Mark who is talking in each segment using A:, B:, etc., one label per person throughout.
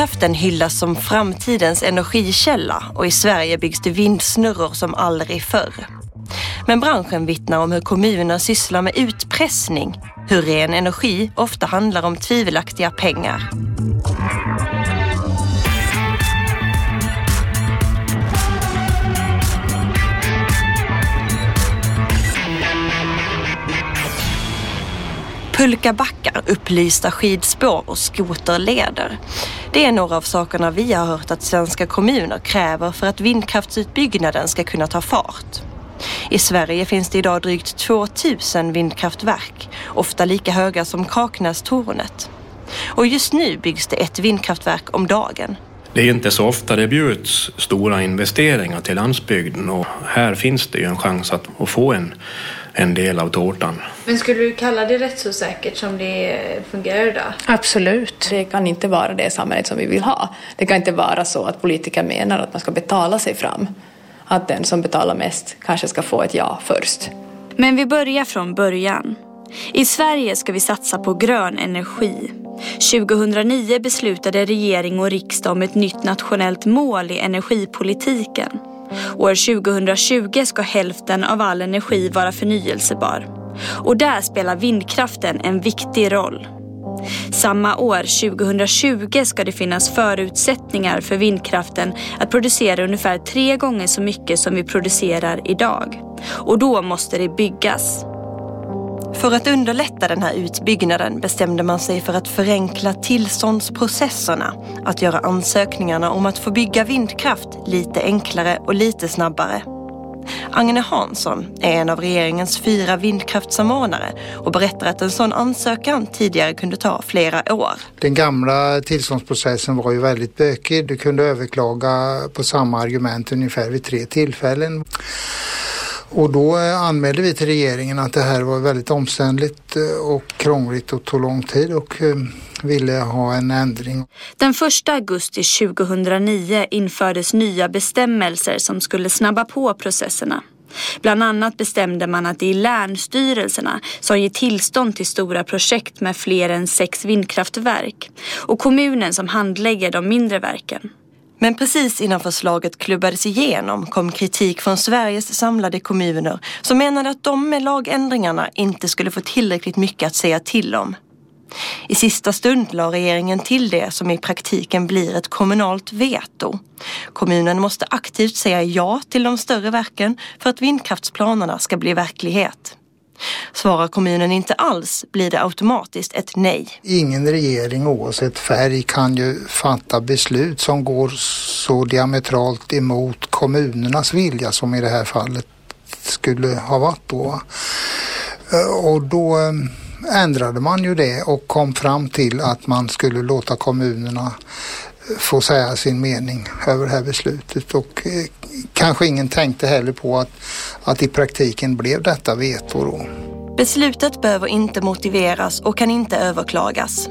A: Vindkraften hyllas som framtidens energikälla och i Sverige byggs det vindsnurror som aldrig förr. Men branschen vittnar om hur kommuner sysslar med utpressning, hur ren energi ofta handlar om tvivelaktiga pengar. Pulkabackar, upplysta skidspår och skoterleder. Det är några av sakerna vi har hört att svenska kommuner kräver för att vindkraftsutbyggnaden ska kunna ta fart. I Sverige finns det idag drygt 2000 vindkraftverk, ofta lika höga som Kaknästornet. Och just nu byggs det ett vindkraftverk om dagen.
B: Det är inte så ofta det bjuds stora investeringar till landsbygden och här finns det ju en chans att, att få en, en del av tårtan.
C: Men skulle du kalla det rättsosäkert som det fungerar idag?
D: Absolut. Det kan inte vara det samhället som vi vill ha. Det kan inte vara så att politiker menar att man ska betala sig fram. Att den som betalar mest kanske ska få ett ja först.
E: Men vi börjar från början. I Sverige ska vi satsa på grön energi. 2009 beslutade regering och riksdag om ett nytt nationellt mål i energipolitiken. År 2020 ska hälften av all energi vara förnyelsebar. Och där spelar vindkraften en viktig roll. Samma år, 2020, ska det finnas förutsättningar för vindkraften att producera ungefär tre gånger så mycket som vi producerar idag. Och då måste det byggas.
A: För att underlätta den här utbyggnaden bestämde man sig för att förenkla tillståndsprocesserna. Att göra ansökningarna om att få bygga vindkraft lite enklare och lite snabbare. Agne Hansson är en av regeringens fyra vindkraftssamordnare och berättar att en sån ansökan tidigare kunde ta flera år.
F: Den gamla tillståndsprocessen var ju väldigt bökig. Du kunde överklaga på samma argument ungefär vid tre tillfällen. Och då eh, anmälde vi till regeringen att det här var väldigt omständligt eh, och krångligt och tog lång tid och eh, ville ha en ändring.
E: Den 1 augusti 2009 infördes nya bestämmelser som skulle snabba på processerna. Bland annat bestämde man att det är länsstyrelserna som ger tillstånd till stora projekt med fler än sex vindkraftverk och kommunen som handlägger de mindre verken.
A: Men precis innan förslaget klubbades igenom kom kritik från Sveriges samlade kommuner som menade att de med lagändringarna inte skulle få tillräckligt mycket att säga till om. I sista stund la regeringen till det som i praktiken blir ett kommunalt veto. Kommunen måste aktivt säga ja till de större verken för att vindkraftsplanerna ska bli verklighet. Svarar kommunen inte alls blir det automatiskt ett nej.
F: Ingen regering oavsett färg kan ju fatta beslut som går så diametralt emot kommunernas vilja som i det här fallet skulle ha varit då. Eh, och då eh, ändrade man ju det och kom fram till att man skulle låta kommunerna eh, få säga sin mening över det här beslutet och kanske ingen tänkte heller på att, att i praktiken blev detta veto då.
A: Beslutet behöver inte motiveras och kan inte överklagas.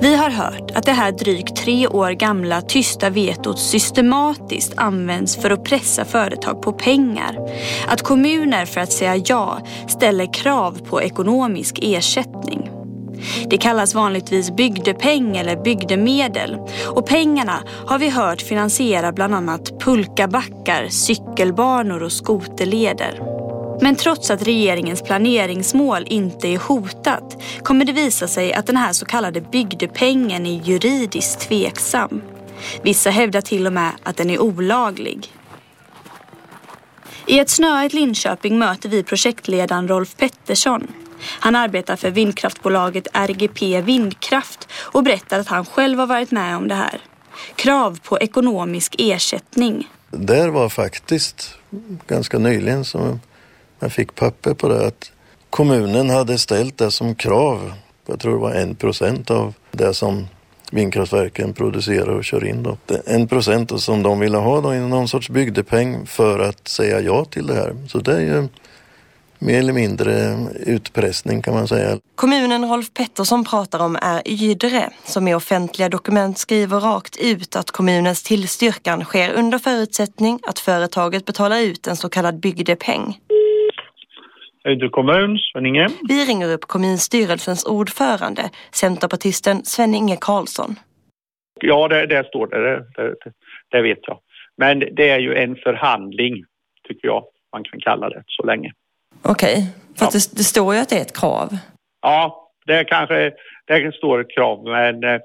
E: Vi har hört att det här drygt tre år gamla tysta vetot systematiskt används för att pressa företag på pengar. Att kommuner för att säga ja ställer krav på ekonomisk ersättning. Det kallas vanligtvis bygdepeng eller bygdemedel och pengarna har vi hört finansiera bland annat pulkabackar, cykelbanor och skoterleder. Men trots att regeringens planeringsmål inte är hotat kommer det visa sig att den här så kallade bygdepengen är juridiskt tveksam. Vissa hävdar till och med att den är olaglig. I ett snöigt Linköping möter vi projektledaren Rolf Pettersson. Han arbetar för vindkraftbolaget RGP Vindkraft och berättar att han själv har varit med om det här. Krav på ekonomisk ersättning.
G: Det var faktiskt ganska nyligen som jag fick papper på det att kommunen hade ställt det som krav. Jag tror det var en procent av det som vindkraftverken producerar och kör in. Då. En procent som de ville ha då, någon sorts bygdepeng för att säga ja till det här. Så det är ju mer eller mindre utpressning kan man säga.
A: Kommunen Rolf Pettersson pratar om är Ydre som i offentliga dokument skriver rakt ut att kommunens tillstyrkan sker under förutsättning att företaget betalar ut en så kallad bygdepeng.
H: Ydre kommun, Sven-Inge.
A: Vi ringer upp kommunstyrelsens ordförande, centerpartisten Sven-Inge Karlsson.
H: ja, det, det står det, det, det, det vet jag. Men det är ju en förhandling, tycker jag man kan kalla det så länge.
A: Okej, okay. för ja. det, det, står ju att det är ett krav.
H: Ja, det kanske det står ett krav, men eh,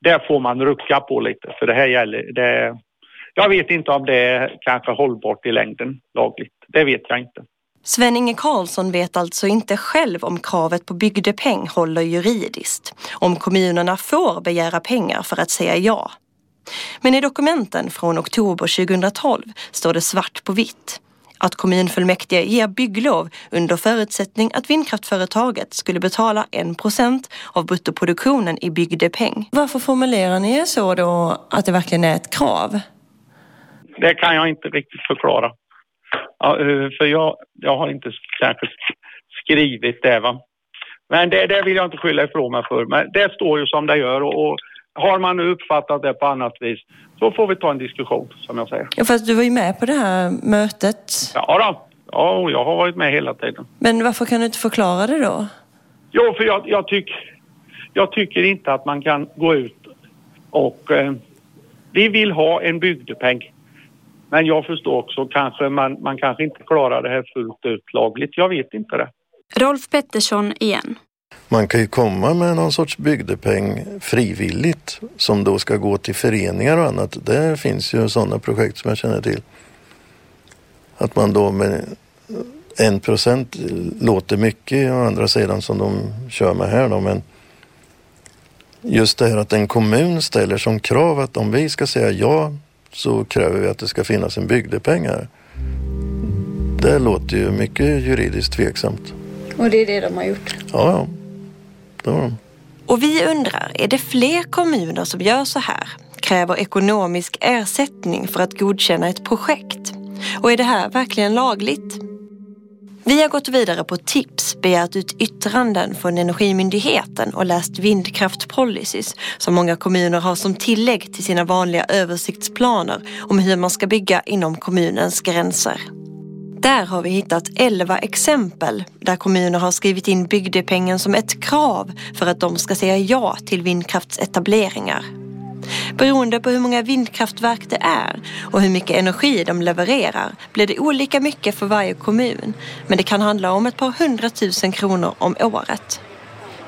H: det får man rucka på lite för det här gäller, det, jag vet inte om det är kanske hållbart i längden lagligt. Det vet jag inte.
A: Sven-Inge Karlsson vet alltså inte själv om kravet på bygdepeng håller juridiskt. Om kommunerna får begära pengar för att säga ja. Men i dokumenten från oktober 2012 står det svart på vitt att kommunfullmäktige ger bygglov under förutsättning att vindkraftföretaget skulle betala en procent av bruttoproduktionen i bygdepeng. Varför formulerar ni er så då att det verkligen är ett krav?
H: Det kan jag inte riktigt förklara. Ja, eh, för jag, jag har inte kanske skrivit det. Va? Men det, det vill jag inte skylla ifrån mig för. Men det står ju som det gör och, och har man nu uppfattat det på annat vis så får vi ta en diskussion som jag säger.
A: Ja, fast du var ju med på det här mötet.
H: Ja, då. ja jag har varit med hela tiden.
A: Men varför kan du inte förklara det då?
H: Jo, för jag, jag, tyck, jag tycker inte att man kan gå ut och... Eh, vi vill ha en bygdepeng. Men jag förstår också kanske man, man kanske inte klarar det här fullt ut lagligt. Jag vet inte det.
E: Rolf Pettersson igen.
G: Man kan ju komma med någon sorts bygdepeng frivilligt som då ska gå till föreningar och annat. Där finns ju sådana projekt som jag känner till. Att man då med en procent låter mycket å andra sidan som de kör med här då men just det här att en kommun ställer som krav att om vi ska säga ja så kräver vi att det ska finnas en bygdepeng här. Det låter ju mycket juridiskt tveksamt.
C: Och det är det de har gjort?
G: Ja, ja. Det har de.
A: Och vi undrar, är det fler kommuner som gör så här? Kräver ekonomisk ersättning för att godkänna ett projekt? Och är det här verkligen lagligt? Vi har gått vidare på tips, begärt ut yttranden från Energimyndigheten och läst vindkraftpolicies som många kommuner har som tillägg till sina vanliga översiktsplaner om hur man ska bygga inom kommunens gränser. Där har vi hittat 11 exempel där kommuner har skrivit in bygdepengen som ett krav för att de ska säga ja till vindkraftsetableringar. Beroende på hur många vindkraftverk det är och hur mycket energi de levererar blir det olika mycket för varje kommun. Men det kan handla om ett par hundratusen kronor om året.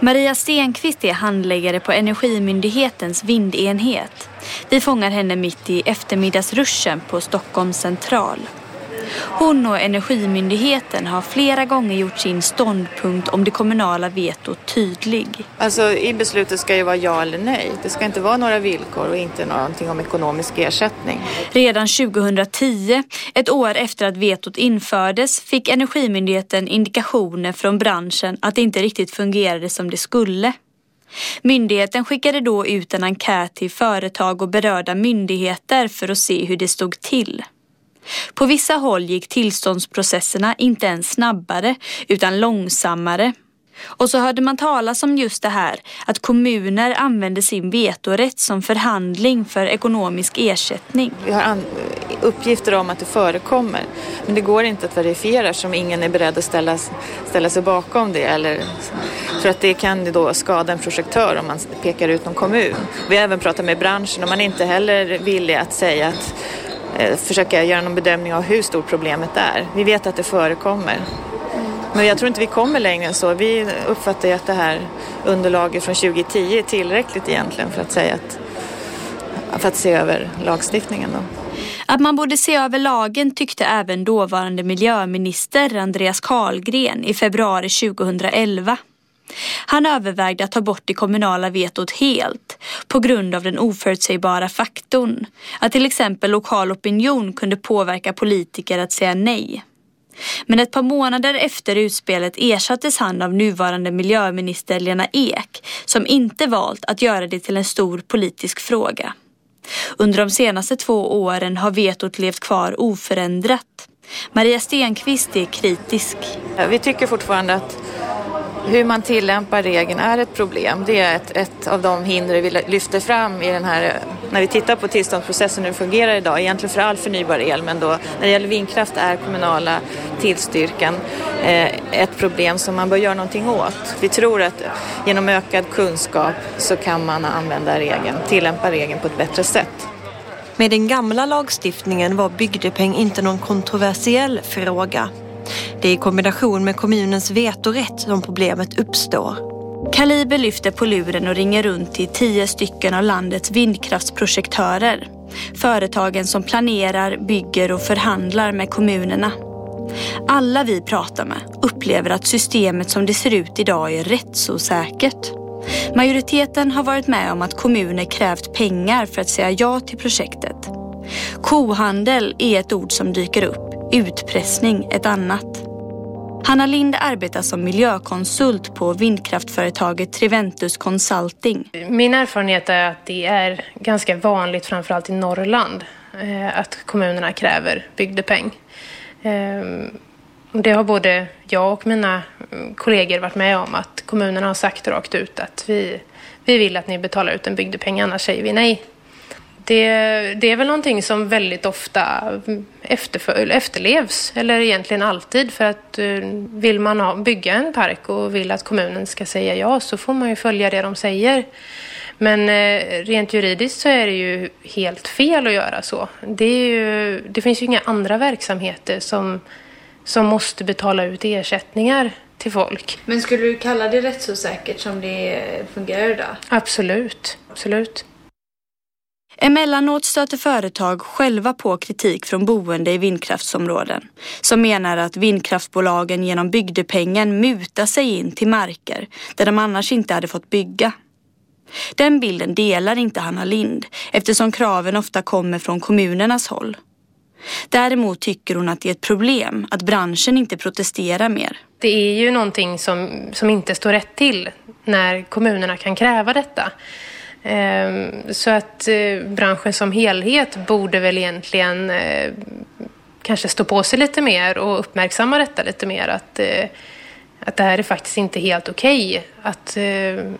E: Maria Stenqvist är handläggare på Energimyndighetens vindenhet. Vi fångar henne mitt i eftermiddagsruschen på Stockholms central. Hon och Energimyndigheten har flera gånger gjort sin ståndpunkt om det kommunala vetot tydlig.
I: Alltså i beslutet ska ju vara ja eller nej. Det ska inte vara några villkor och inte någonting om ekonomisk ersättning.
E: Redan 2010, ett år efter att vetot infördes, fick Energimyndigheten indikationer från branschen att det inte riktigt fungerade som det skulle. Myndigheten skickade då ut en enkät till företag och berörda myndigheter för att se hur det stod till. På vissa håll gick tillståndsprocesserna inte ens snabbare utan långsammare. Och så hörde man talas om just det här att kommuner använder sin vetorätt som förhandling för ekonomisk ersättning.
I: Vi har uppgifter om att det förekommer men det går inte att verifiera som ingen är beredd att ställa, ställa sig bakom det. Eller, för att det kan då skada en projektör om man pekar ut någon kommun. Vi har även pratat med branschen och man är inte heller villig att säga att Eh, försöka göra någon bedömning av hur stort problemet är. Vi vet att det förekommer. Men jag tror inte vi kommer längre än så. Vi uppfattar ju att det här underlaget från 2010 är tillräckligt egentligen för att säga att för att se över lagstiftningen. Då.
E: Att man borde se över lagen tyckte även dåvarande miljöminister Andreas Carlgren i februari 2011. Han övervägde att ta bort det kommunala vetot helt på grund av den oförutsägbara faktorn att till exempel lokal opinion kunde påverka politiker att säga nej. Men ett par månader efter utspelet ersattes han av nuvarande miljöminister Lena Ek som inte valt att göra det till en stor politisk fråga. Under de senaste två åren har vetot levt kvar oförändrat. Maria Stenqvist är kritisk.
I: Vi tycker fortfarande att hur man tillämpar regeln är ett problem. Det är ett, ett av de hinder vi lyfter fram i den här, när vi tittar på tillståndsprocessen hur det fungerar idag, egentligen för all förnybar el, men då när det gäller vindkraft är kommunala tillstyrkan eh, ett problem som man bör göra någonting åt. Vi tror att genom ökad kunskap så kan man använda regeln, tillämpa regeln på ett bättre sätt.
A: Med den gamla lagstiftningen var bygdepeng inte någon kontroversiell fråga. Det är i kombination med kommunens vetorätt som problemet uppstår.
E: Kaliber lyfter på luren och ringer runt till tio stycken av landets vindkraftsprojektörer. Företagen som planerar, bygger och förhandlar med kommunerna. Alla vi pratar med upplever att systemet som det ser ut idag är rättsosäkert. Majoriteten har varit med om att kommuner krävt pengar för att säga ja till projektet. Kohandel är ett ord som dyker upp, utpressning ett annat. Hanna Lind arbetar som miljökonsult på vindkraftföretaget Triventus Consulting.
J: Min erfarenhet är att det är ganska vanligt, framförallt i Norrland, eh, att kommunerna kräver bygdepeng. Eh, det har både jag och mina kollegor varit med om att kommunerna har sagt rakt ut att vi, vi vill att ni betalar ut en bygdepeng, annars säger vi nej. Det, det är väl någonting som väldigt ofta efterlevs, eller egentligen alltid. För att eh, vill man ha, bygga en park och vill att kommunen ska säga ja så får man ju följa det de säger. Men eh, rent juridiskt så är det ju helt fel att göra så. Det, ju, det finns ju inga andra verksamheter som, som måste betala ut ersättningar till folk.
C: Men skulle du kalla det rättsosäkert som det fungerar idag?
J: Absolut, absolut.
E: Emellanåt stöter företag själva på kritik från boende i vindkraftsområden som menar att vindkraftbolagen genom bygdepengen mutar sig in till marker där de annars inte hade fått bygga. Den bilden delar inte Hanna Lind eftersom kraven ofta kommer från kommunernas håll. Däremot tycker hon att det är ett problem att branschen inte protesterar mer.
J: Det är ju någonting som, som inte står rätt till när kommunerna kan kräva detta. Ehm, så att eh, branschen som helhet borde väl egentligen eh, kanske stå på sig lite mer och uppmärksamma detta lite mer. Att, eh, att det här är faktiskt inte helt okej okay, att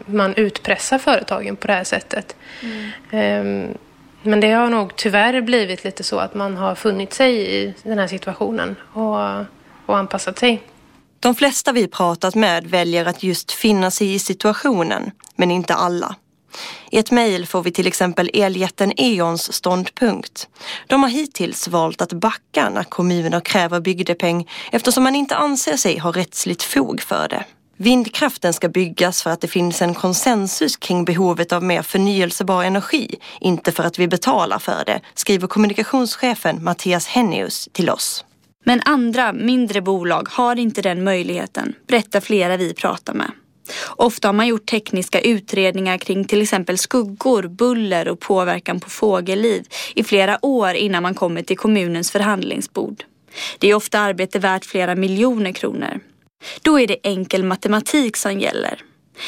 J: man utpressar företagen på det här sättet. Mm. Ehm, men det har nog tyvärr blivit lite så att man har funnit sig i den här situationen och, och anpassat sig.
A: De flesta vi pratat med väljer att just finna sig i situationen, men inte alla. I ett mejl får vi till exempel eljätten E.ONs ståndpunkt. De har hittills valt att backa när kommuner kräver bygdepeng eftersom man inte anser sig ha rättsligt fog för det. Vindkraften ska byggas för att det finns en konsensus kring behovet av mer förnyelsebar energi, inte för att vi betalar för det, skriver kommunikationschefen Mattias Hennius till oss.
E: Men andra, mindre bolag har inte den möjligheten, berättar flera vi pratar med. Ofta har man gjort tekniska utredningar kring till exempel skuggor, buller och påverkan på fågelliv i flera år innan man kommer till kommunens förhandlingsbord. Det är ofta arbete värt flera miljoner kronor. Då är det enkel matematik som gäller.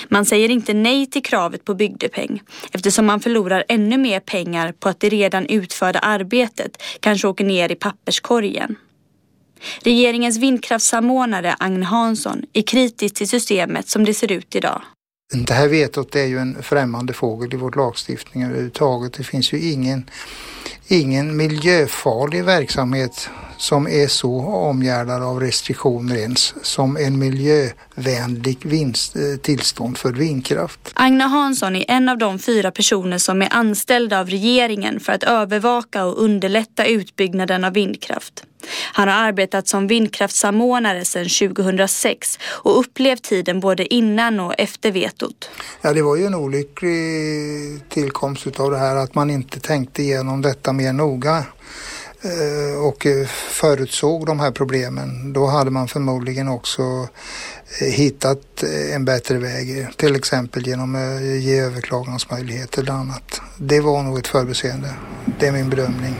E: Man säger inte nej till kravet på bygdepeng eftersom man förlorar ännu mer pengar på att det redan utförda arbetet kanske åker ner i papperskorgen. Regeringens vindkraftssamordnare Agne Hansson är kritisk till systemet som det ser ut idag.
F: Det här vetot är ju en främmande fågel i vår lagstiftning överhuvudtaget. Det finns ju ingen, ingen miljöfarlig verksamhet som är så omgärdad av restriktioner ens som en miljö miljövänlig vinst, eh, tillstånd för vindkraft.
E: Agna Hansson är en av de fyra personer som är anställda av regeringen för att övervaka och underlätta utbyggnaden av vindkraft. Han har arbetat som vindkraftssamordnare sedan 2006 och upplevt tiden både innan och efter vetot.
F: Ja, det var ju en olycklig tillkomst av det här att man inte tänkte igenom detta mer noga. Eh, och eh, förutsåg de här problemen, då hade man förmodligen också hittat en bättre väg, till exempel genom att ge överklagansmöjligheter eller annat. Det var nog ett förbiseende. Det är min bedömning.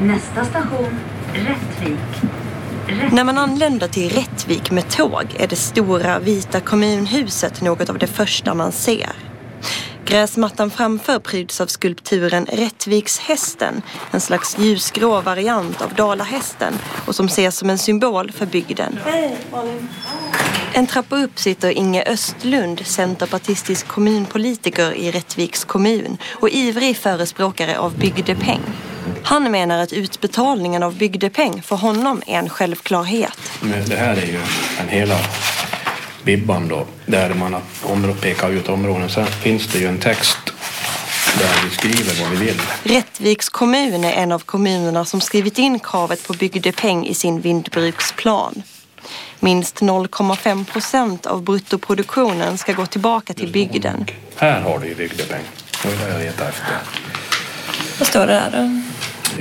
A: Nästa station, Rättvik. Rättvik. När man anländer till Rättvik med tåg är det stora vita kommunhuset något av det första man ser. Gräsmattan framför pryds av skulpturen Rättvikshästen, en slags ljusgrå variant av Dalahästen och som ses som en symbol för bygden. En trappa upp sitter Inge Östlund, centerpartistisk kommunpolitiker i Rättviks kommun och ivrig förespråkare av bygdepeng. Han menar att utbetalningen av bygdepeng för honom är en självklarhet.
B: Men det här är ju en hela bibban då, där man har pekat ut områden. Sen finns det ju en text där vi skriver vad vi vill.
A: Rättviks kommun är en av kommunerna som skrivit in kravet på bygdepeng i sin vindbruksplan. Minst 0,5 procent av bruttoproduktionen ska gå tillbaka till bygden.
B: Här har du ju bygdepeng. Det var det jag letade efter.
A: Vad står det där då?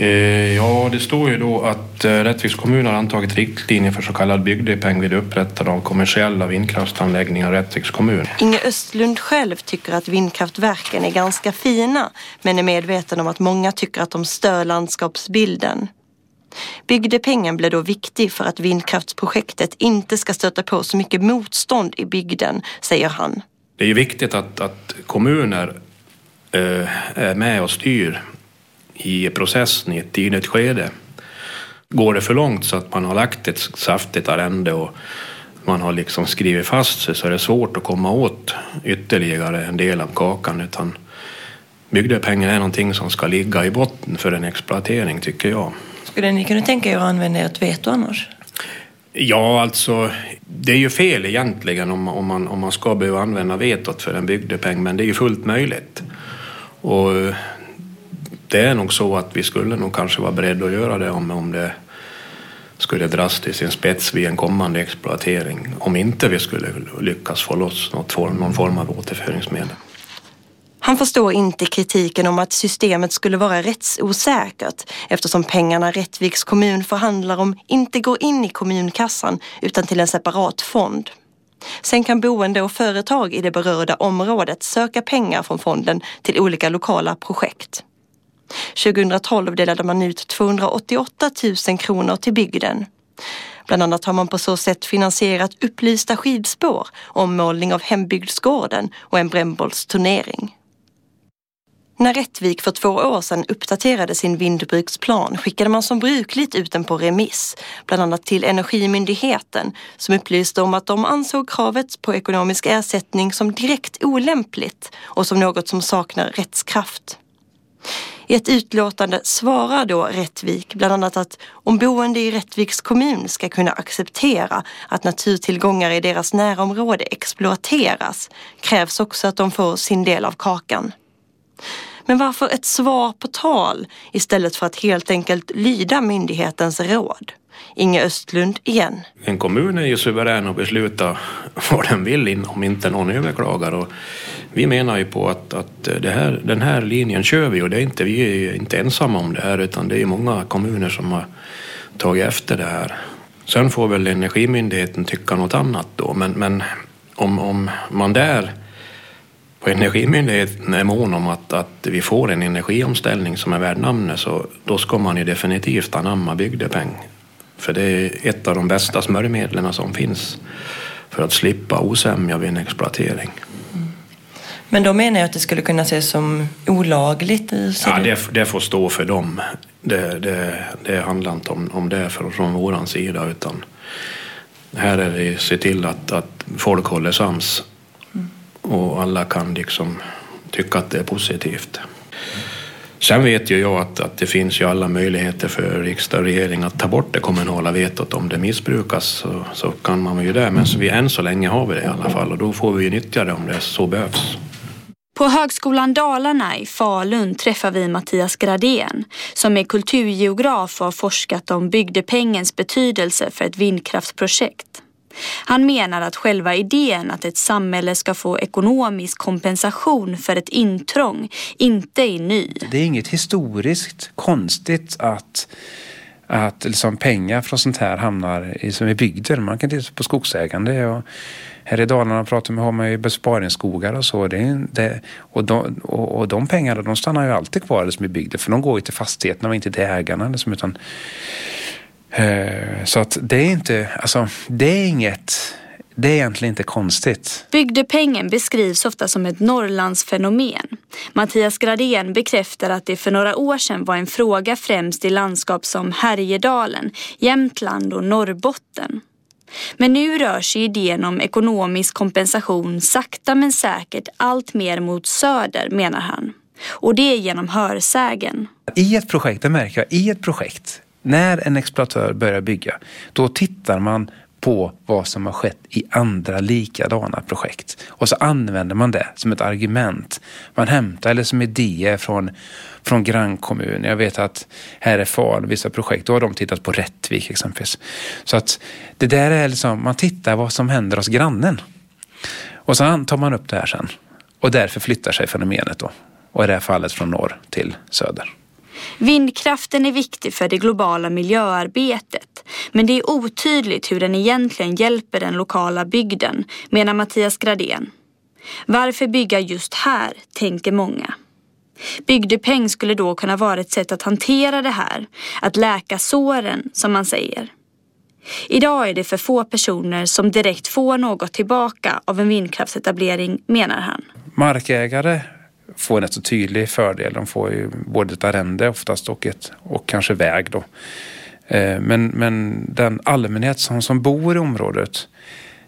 B: Eh, ja, det står ju då att eh, Rättviks kommun har antagit riktlinjer för så kallad bygdepeng vid upprättande av kommersiella vindkraftsanläggningar i Rättviks kommun.
A: Inge Östlund själv tycker att vindkraftverken är ganska fina men är medveten om att många tycker att de stör landskapsbilden. Bygdepengen blir då viktig för att vindkraftsprojektet inte ska stöta på så mycket motstånd i bygden, säger han.
B: Det är ju viktigt att, att kommuner eh, är med och styr i processen i ett tidigt skede. Går det för långt så att man har lagt ett saftigt arrende och man har liksom skrivit fast sig så är det svårt att komma åt ytterligare en del av kakan. Utan bygdepengen är någonting som ska ligga i botten för en exploatering tycker jag.
A: Skulle ni kunna tänka er att använda ert veto annars?
B: Ja, alltså det är ju fel egentligen om, om, man, om man ska behöva använda vetot för en bygdepeng, men det är ju fullt möjligt. Och det är nog så att vi skulle nog kanske vara beredda att göra det om, om det skulle dras till sin spets vid en kommande exploatering. Om inte vi skulle lyckas få loss något form, någon form av återföringsmedel.
A: Han förstår inte kritiken om att systemet skulle vara rättsosäkert eftersom pengarna Rättviks kommun förhandlar om inte går in i kommunkassan utan till en separat fond. Sen kan boende och företag i det berörda området söka pengar från fonden till olika lokala projekt. 2012 delade man ut 288 000 kronor till bygden. Bland annat har man på så sätt finansierat upplysta skidspår, ommålning av hembygdsgården och en brännbollsturnering. När Rättvik för två år sedan uppdaterade sin vindbruksplan skickade man som brukligt ut den på remiss, bland annat till Energimyndigheten som upplyste om att de ansåg kravet på ekonomisk ersättning som direkt olämpligt och som något som saknar rättskraft. I ett utlåtande svarar då Rättvik bland annat att om boende i Rättviks kommun ska kunna acceptera att naturtillgångar i deras närområde exploateras krävs också att de får sin del av kakan. Men varför ett svar på tal istället för att helt enkelt lyda myndighetens råd? Inge Östlund igen.
B: En kommun är ju suverän att besluta vad den vill om inte någon överklagar. Och vi menar ju på att, att det här, den här linjen kör vi och det är inte, vi är inte ensamma om det här utan det är många kommuner som har tagit efter det här. Sen får väl Energimyndigheten tycka något annat då men, men om, om man där på Energimyndigheten är mån om att, att vi får en energiomställning som är värd namnet så då ska man ju definitivt anamma bygdepeng. För det är ett av de bästa smörjmedlen som finns för att slippa osämja vid en exploatering.
A: Men då menar jag att det skulle kunna ses som olagligt?
B: Ja, det, det, får stå för dem. Det, det, det handlar inte om, om det från, från vår sida utan här är det att se till att, att folk håller sams mm. och alla kan liksom tycka att det är positivt. Sen vet ju jag att, att det finns ju alla möjligheter för riksdag och regering att ta bort det kommunala vetot. Om det missbrukas så, så kan man ju det. Men så vi, än så länge har vi det i alla fall och då får vi nyttja det om det så behövs.
E: På Högskolan Dalarna i Falun träffar vi Mattias Gradén som är kulturgeograf och har forskat om bygdepengens betydelse för ett vindkraftsprojekt. Han menar att själva idén att ett samhälle ska få ekonomisk kompensation för ett intrång inte är ny.
K: Det är inget historiskt konstigt att att liksom pengar från sånt här hamnar i, som i bygder. Man kan titta på skogsägande och här i Dalarna pratar man, har man ju besparingsskogar och så. Det, det, och, de, och, och de pengarna de stannar ju alltid kvar liksom i bygden för de går ju till fastigheterna och inte till ägarna. Liksom, utan, eh, så att det är inte, alltså det är inget det är egentligen inte konstigt.
E: Bygdepengen beskrivs ofta som ett Norrlandsfenomen. Mattias Gradén bekräftar att det för några år sedan var en fråga främst i landskap som Härjedalen, Jämtland och Norrbotten. Men nu rör sig idén om ekonomisk kompensation sakta men säkert allt mer mot söder, menar han. Och det är genom hörsägen.
K: I ett projekt, det märker jag, i ett projekt, när en exploatör börjar bygga, då tittar man på vad som har skett i andra likadana projekt. Och så använder man det som ett argument. Man hämtar eller som idéer från, från grannkommuner. Jag vet att här är fan vissa projekt, då har de tittat på Rättvik exempelvis. Så att det där är liksom, man tittar vad som händer hos grannen. Och så tar man upp det här sen. Och därför flyttar sig fenomenet då. Och i det här fallet från norr till söder.
E: Vindkraften är viktig för det globala miljöarbetet, men det är otydligt hur den egentligen hjälper den lokala bygden, menar Mattias Gradén. Varför bygga just här, tänker många. Bygdepeng skulle då kunna vara ett sätt att hantera det här, att läka såren, som man säger. Idag är det för få personer som direkt får något tillbaka av en vindkraftsetablering, menar han.
K: Markägare får en rätt så tydlig fördel. De får ju både ett arrende oftast och, ett, och kanske väg då. Eh, men, men den allmänhet som, som bor i området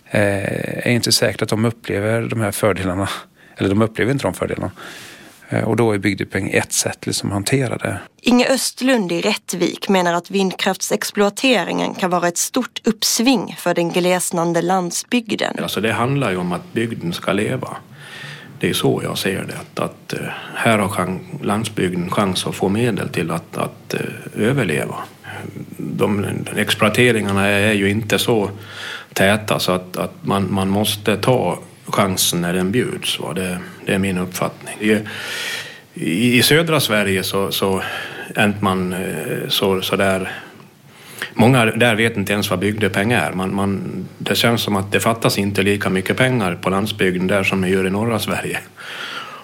K: eh, är inte säkert att de upplever de här fördelarna. Eller de upplever inte de fördelarna. Eh, och då är bygdepeng ett sätt liksom att hantera det.
A: Inge Östlund i Rättvik menar att vindkraftsexploateringen kan vara ett stort uppsving för den glesnande landsbygden.
B: Alltså det handlar ju om att bygden ska leva. Det är så jag ser det. Att, att eh, här har landsbygden chans att få medel till att, att eh, överleva. De, exploateringarna är ju inte så täta så att, att man, man måste ta chansen när den bjuds. Va? Det, det är min uppfattning. I, i södra Sverige så, så är man eh, så, så där Många där vet inte ens vad bygdepeng är. Man, man, det känns som att det fattas inte lika mycket pengar på landsbygden där som det gör i norra Sverige.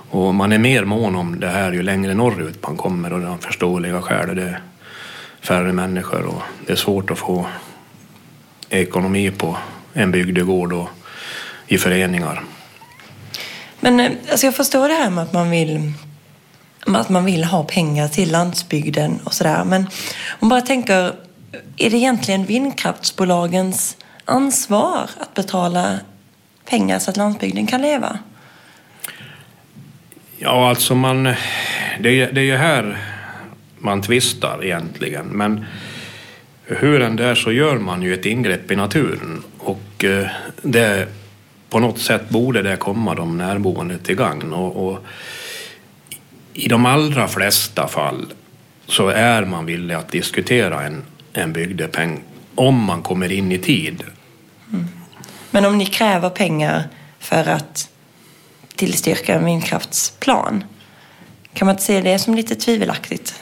B: Och man är mer mån om det här ju längre norrut man kommer och det av förståeliga skäl. Det är färre människor och det är svårt att få ekonomi på en bygdegård och i föreningar.
A: Men eh, alltså jag förstår det här med att man vill att man vill ha pengar till landsbygden och sådär. Men om man bara tänker är det egentligen vindkraftsbolagens ansvar att betala pengar så att landsbygden kan leva?
B: Ja, alltså man... Det är, det är ju här man tvistar egentligen. Men hur än det är så gör man ju ett ingrepp i naturen och eh, det, på något sätt borde det komma de närboende till gagn. Och, och I de allra flesta fall så är man villig att diskutera en en bygdepeng om man kommer in i tid. Mm.
A: Men om ni kräver pengar för att tillstyrka en vindkraftsplan, kan man inte se det som lite tvivelaktigt?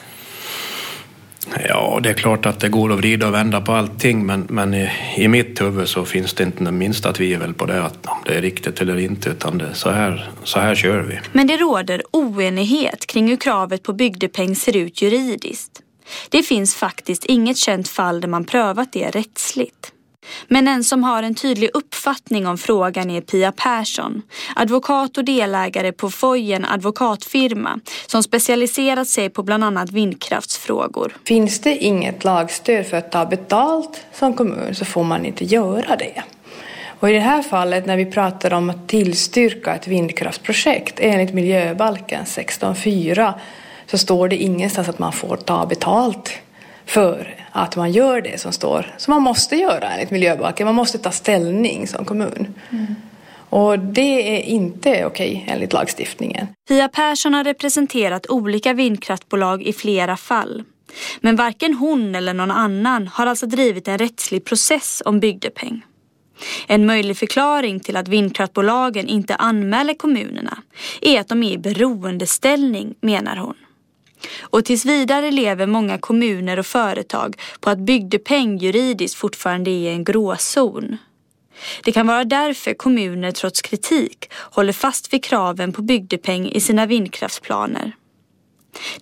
B: Ja, det är klart att det går att vrida och vända på allting men, men i, i mitt huvud så finns det inte det minsta tvivel på det att om det är riktigt eller inte utan det, så, här, så här kör vi.
E: Men det råder oenighet kring hur kravet på bygdepeng ser ut juridiskt. Det finns faktiskt inget känt fall där man prövat det rättsligt. Men en som har en tydlig uppfattning om frågan är Pia Persson, advokat och delägare på Fojen advokatfirma som specialiserat sig på bland annat vindkraftsfrågor.
D: Finns det inget lagstöd för att ta betalt som kommun så får man inte göra det. Och i det här fallet när vi pratar om att tillstyrka ett vindkraftprojekt enligt miljöbalken 16.4 så står det ingenstans att man får ta betalt för att man gör det som står, som man måste göra enligt miljöbalken. Man måste ta ställning som kommun. Mm. Och det är inte okej enligt lagstiftningen.
E: Pia Persson har representerat olika vindkraftbolag i flera fall. Men varken hon eller någon annan har alltså drivit en rättslig process om bygdepeng. En möjlig förklaring till att vindkraftbolagen inte anmäler kommunerna är att de är i beroendeställning, menar hon. Och tills vidare lever många kommuner och företag på att bygdepeng juridiskt fortfarande är en gråzon. Det kan vara därför kommuner trots kritik håller fast vid kraven på bygdepeng i sina vindkraftsplaner.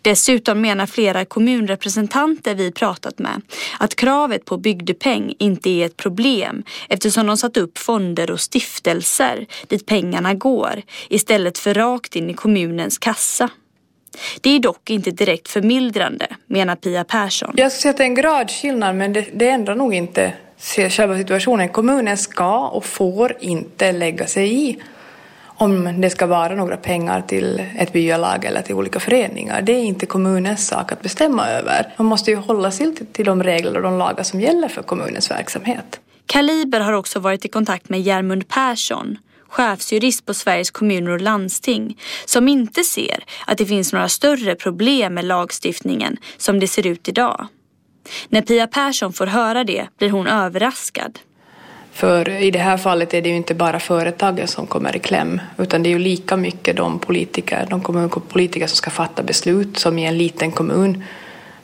E: Dessutom menar flera kommunrepresentanter vi pratat med att kravet på bygdepeng inte är ett problem eftersom de satt upp fonder och stiftelser dit pengarna går istället för rakt in i kommunens kassa. Det är dock inte direkt förmildrande, menar Pia Persson.
D: Jag skulle säga att det är en gradskillnad men det, det ändrar nog inte själva situationen. Kommunen ska och får inte lägga sig i om det ska vara några pengar till ett byalag eller till olika föreningar. Det är inte kommunens sak att bestämma över. Man måste ju hålla sig till de regler och de lagar som gäller för kommunens verksamhet.
E: Kaliber har också varit i kontakt med Järmund Persson, chefsjurist på Sveriges kommuner och landsting, som inte ser att det finns några större problem med lagstiftningen som det ser ut idag. När Pia Persson får höra det blir hon överraskad.
D: För i det här fallet är det ju inte bara företagen som kommer i kläm utan det är ju lika mycket de politiker, de kommunpolitiker som ska fatta beslut som i en liten kommun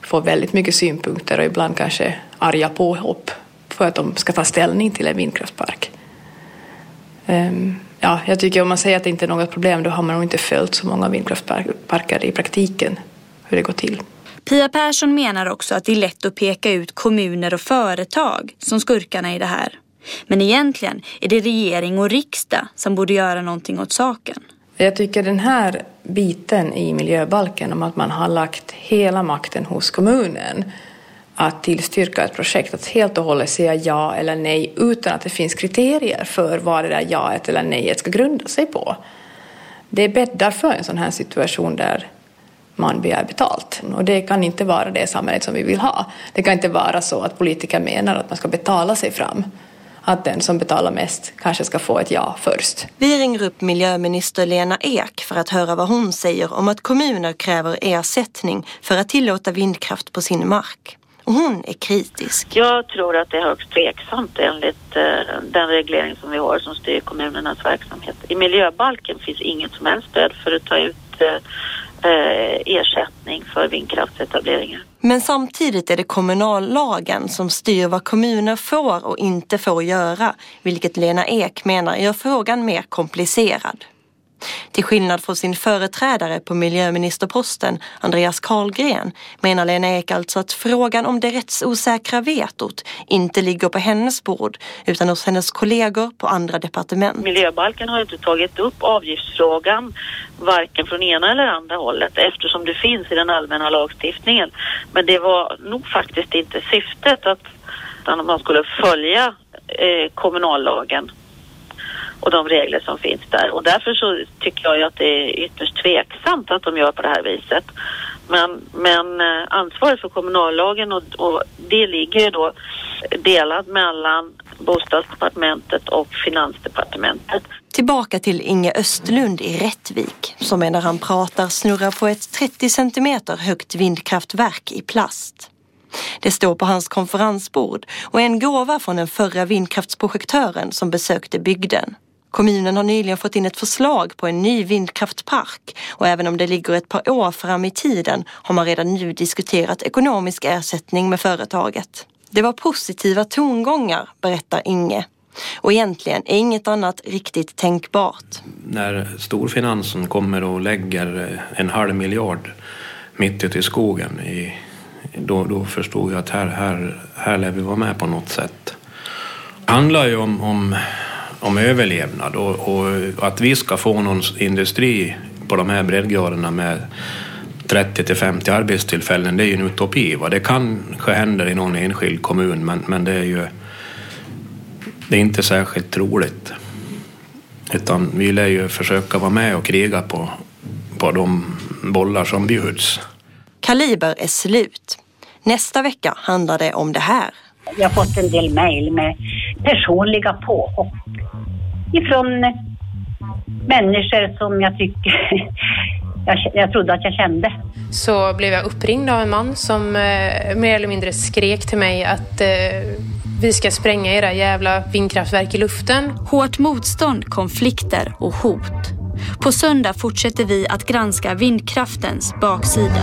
D: får väldigt mycket synpunkter och ibland kanske arga påhopp för att de ska ta ställning till en vindkraftpark. Um, ja, jag tycker om man säger att det inte är något problem då har man nog inte följt så många vindkraftparker i praktiken hur det går till.
E: Pia Persson menar också att det är lätt att peka ut kommuner och företag som skurkarna i det här. Men egentligen är det regering och riksdag som borde göra någonting åt saken.
D: Jag tycker den här biten i miljöbalken om att man har lagt hela makten hos kommunen att tillstyrka ett projekt, att helt och hållet säga ja eller nej utan att det finns kriterier för vad det där jaet eller nejet ska grunda sig på. Det bäddar för en sån här situation där man begär betalt. Och det kan inte vara det samhället som vi vill ha. Det kan inte vara så att politiker menar att man ska betala sig fram att den som betalar mest kanske ska få ett ja först.
A: Vi ringer upp miljöminister Lena Ek för att höra vad hon säger om att kommuner kräver ersättning för att tillåta vindkraft på sin mark. Och hon är kritisk.
L: Jag tror att det är högst tveksamt enligt eh, den reglering som vi har som styr kommunernas verksamhet. I miljöbalken finns inget som helst stöd för att ta ut eh, eh, ersättning för vindkraftsetableringar.
A: Men samtidigt är det kommunallagen som styr vad kommuner får och inte får göra, vilket Lena Ek menar gör frågan mer komplicerad. Till skillnad från sin företrädare på miljöministerposten, Andreas Carlgren, menar Lena Ek alltså att frågan om det rättsosäkra vetot inte ligger på hennes bord utan hos hennes kollegor på andra departement.
L: Miljöbalken har inte tagit upp avgiftsfrågan varken från ena eller andra hållet eftersom det finns i den allmänna lagstiftningen. Men det var nog faktiskt inte syftet att man skulle följa eh, kommunallagen och de regler som finns där. Och därför så tycker jag ju att det är ytterst tveksamt att de gör på det här viset. Men, men eh, ansvaret för kommunallagen och, och det ligger ju då delat mellan bostadsdepartementet och finansdepartementet.
A: Tillbaka till Inge Östlund i Rättvik som medan han pratar snurrar på ett 30 centimeter högt vindkraftverk i plast. Det står på hans konferensbord och är en gåva från den förra vindkraftsprojektören som besökte bygden. Kommunen har nyligen fått in ett förslag på en ny vindkraftpark och även om det ligger ett par år fram i tiden har man redan nu diskuterat ekonomisk ersättning med företaget. Det var positiva tongångar, berättar Inge. Och egentligen är inget annat riktigt tänkbart.
B: När storfinansen kommer och lägger eh, en halv miljard mitt ute i skogen i, då, då förstod jag att här, här, här lär vi vara med på något sätt. Det handlar ju om, om om överlevnad och, och, att vi ska få någon industri på de här breddgraderna med 30 till 50 arbetstillfällen, det är ju en utopi. Va? Det kanske händer i någon enskild kommun, men, men det är ju det är inte särskilt troligt. Utan vi lär ju försöka vara med och kriga på, på de bollar som bjuds.
A: Kaliber är slut. Nästa vecka handlar det om det här.
M: Jag har fått en del mejl med personliga påhopp ifrån människor som jag tycker jag, jag trodde att jag kände.
J: Så blev jag uppringd av en man som eh, mer eller mindre skrek till mig att eh, vi ska spränga era jävla vindkraftverk i luften.
E: Hårt motstånd, konflikter och hot. På söndag fortsätter vi att granska vindkraftens baksida.